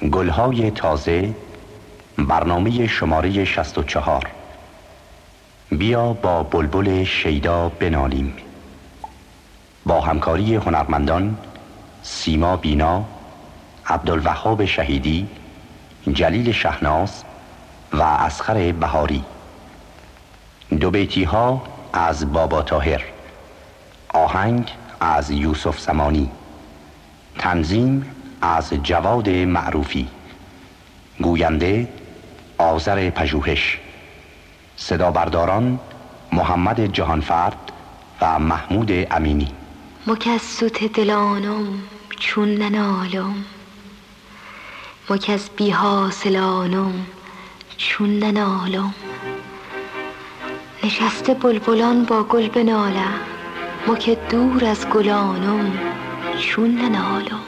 گلهای تازه برنامه شماره 64 بیا با بلبل شیدا بنالیم. با همکاری هنرمندان سیما بینا عبدالوهاب شهیدی جلیل شهناز و اسخر بهاری. دو بیتی ها از بابا تاهر آهنگ از یوسف سمانی. تنظیم از جواد معروفی. گوینده آذر پژوهش. صدا برداران محمد جهانفرد و محمود امینی. مکسوت دلانم چون ننالم. مکس بی حاصلانم چون ننالم. نشسته بلبلان با گل بنالم. مک دور از گلانم چون ننالم.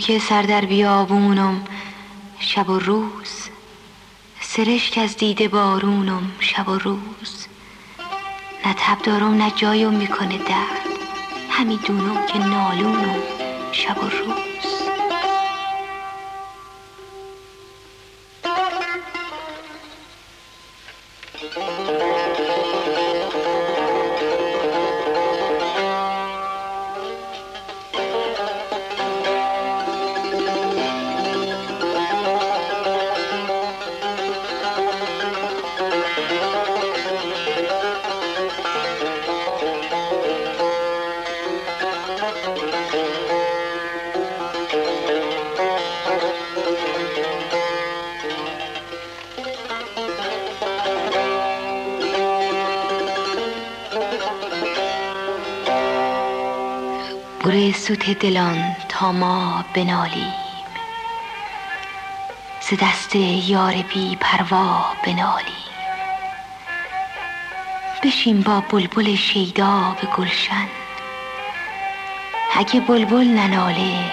که سر در بیابونم شب و روز. سرشک از دیده بارونم شب و روز. نه تب دارم نه جایم می‌کنه درد. همی دونم که نالونم شب و روز. سوت دلان تا ما بنالیم. ز دست یار بی پروا بنالیم. بشین با بلبل شیدا به گلشن. اگه بلبل نناله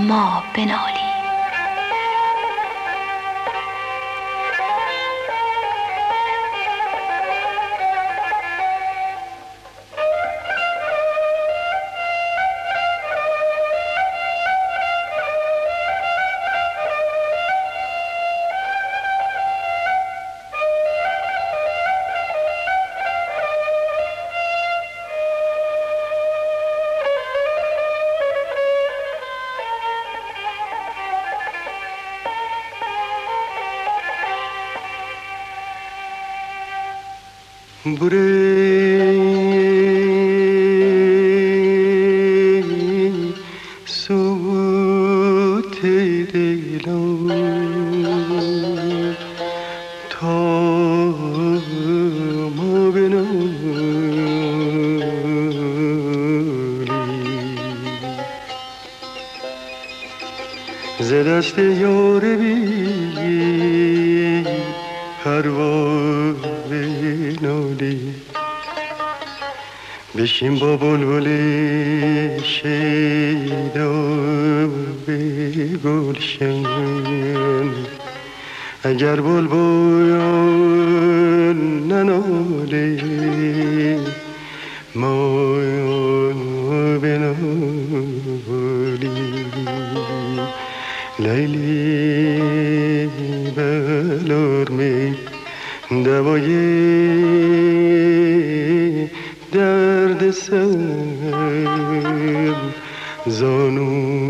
ما بنالیم. بوره سوت دلم تا ما بنالی ز بشین با بلبل شیدا به گلشن اگر بلبل نناله ما بنالی. لیلی بلرمه دوای درد سر زانوی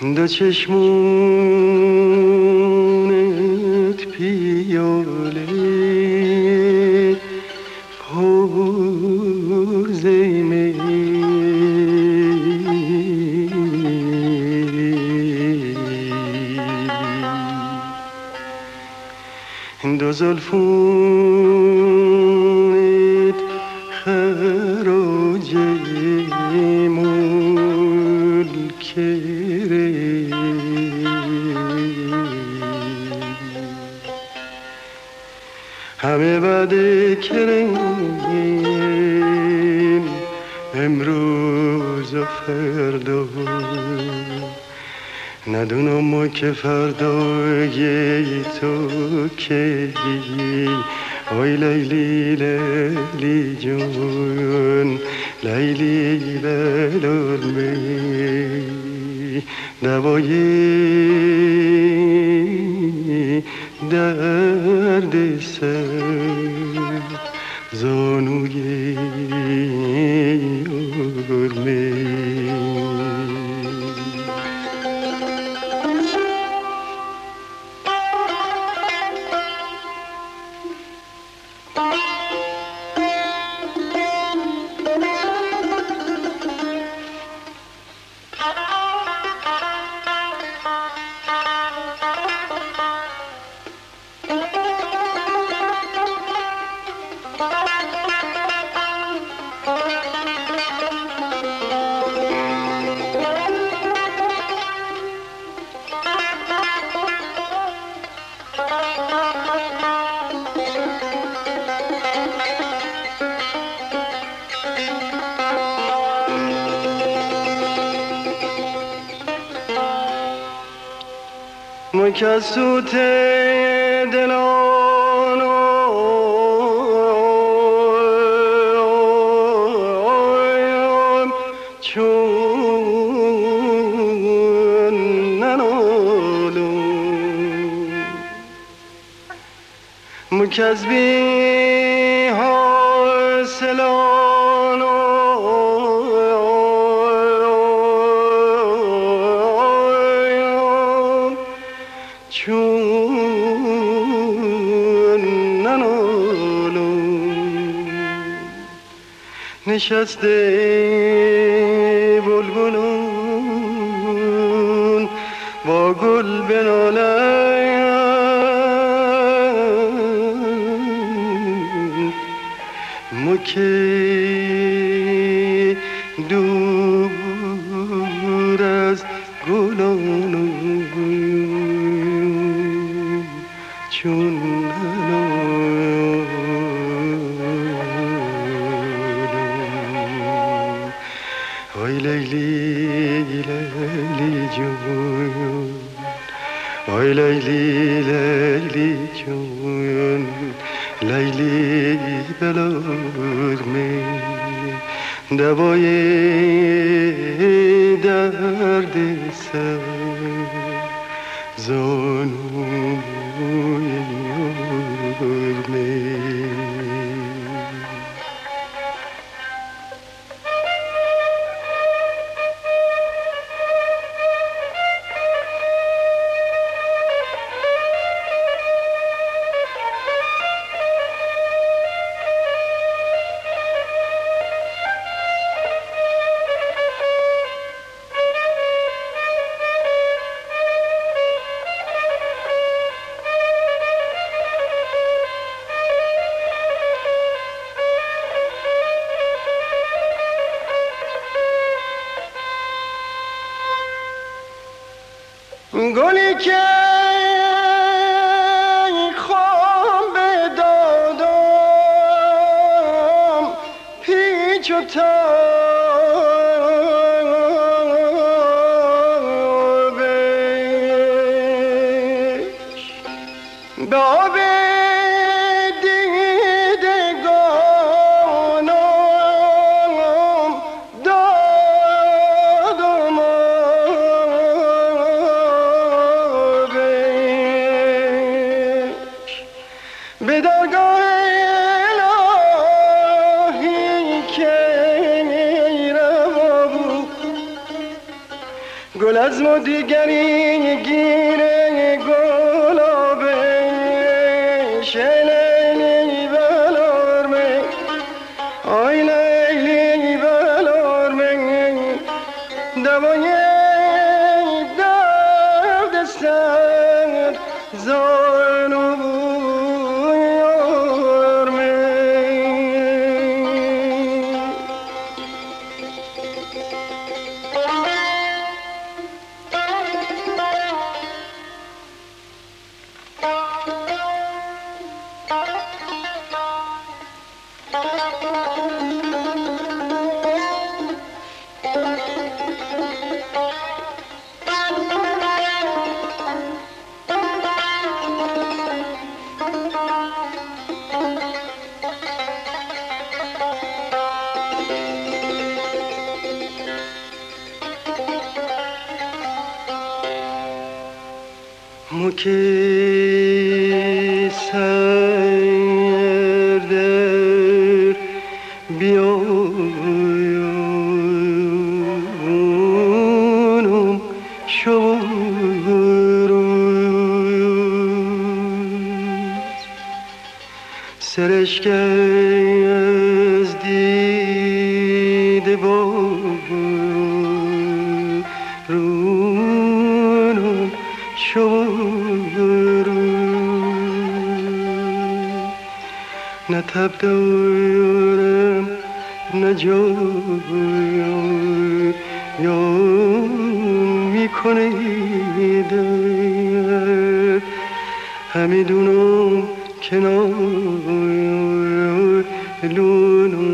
دو چشمونت پیاله پوز می دو زلفونت ندونم ما که فردای تو کی؟ آی لیلی لیلی جون لیلی بلرمه دوای درد سر زانوی مکسوت دلان چون ننالم مکذبی حاصلان نشسته بلبلون با گل بنالم مکی دور از گلان چون های لیلی لیلی جون لیلی بلارمه دوای درد سر زانوی मुखे सा همیدونم کنار لونم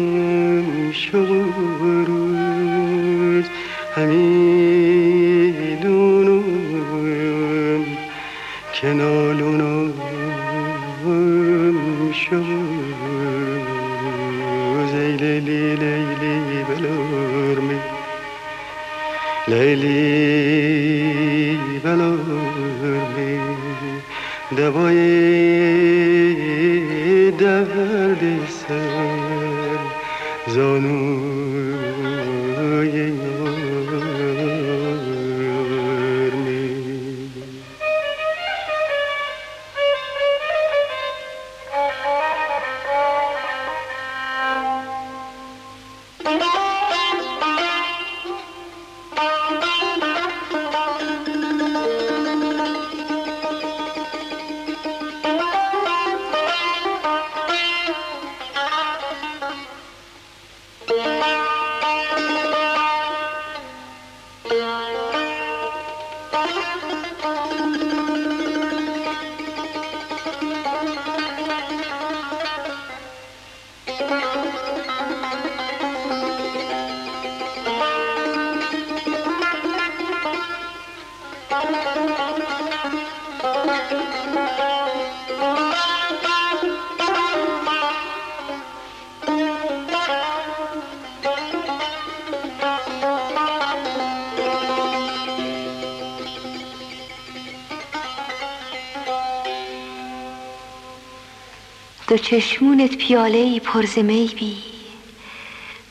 دو چشمونت پیاله ای پر ز می بی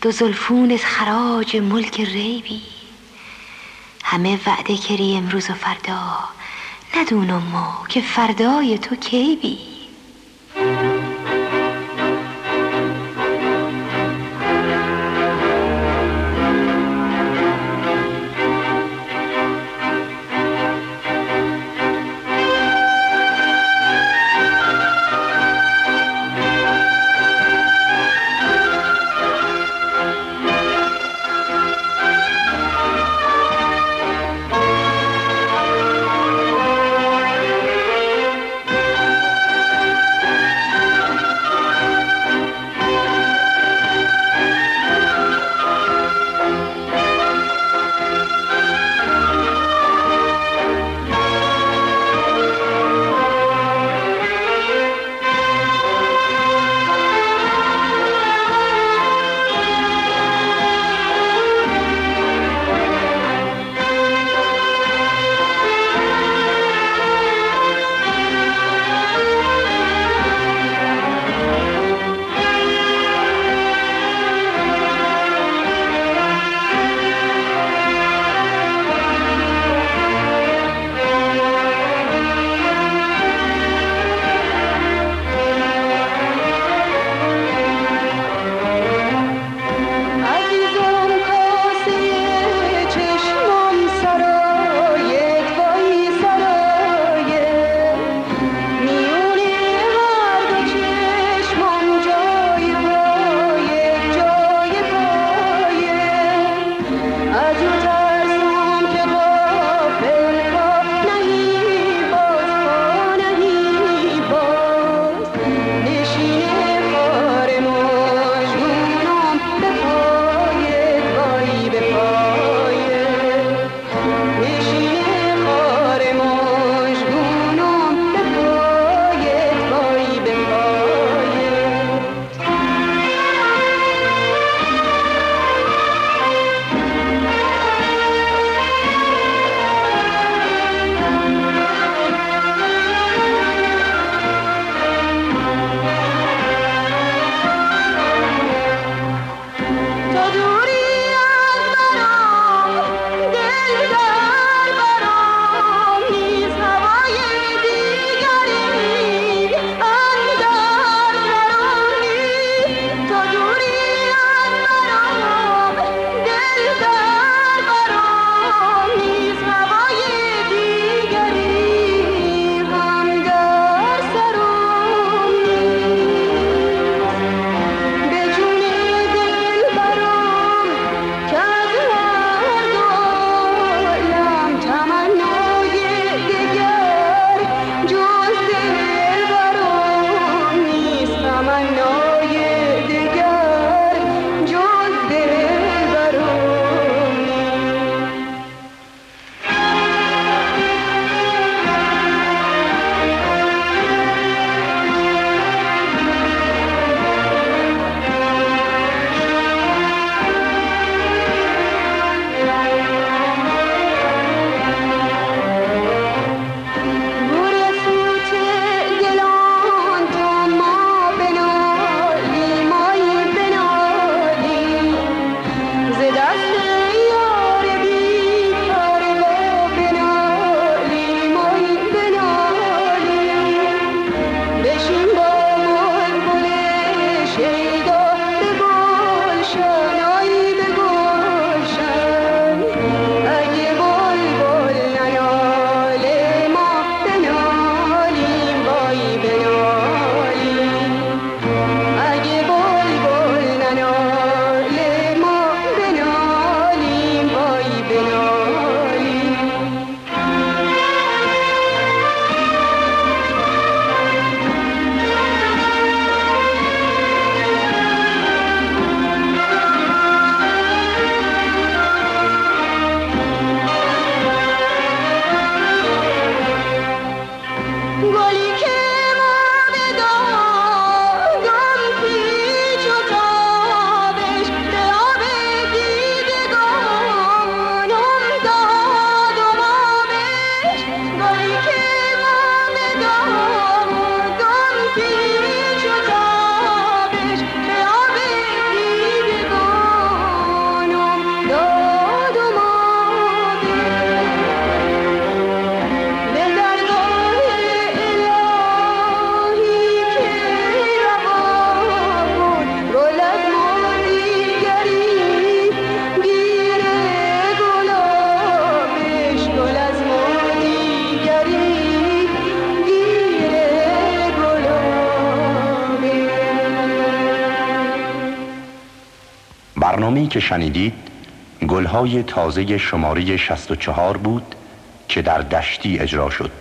دو زلفونت خراج ملک ریبی. همه وعده کری امروز و فردا ندونم ما که فردای تو کی که شنیدید گلهای تازه شماره 64 بود که در دشتی اجرا شد.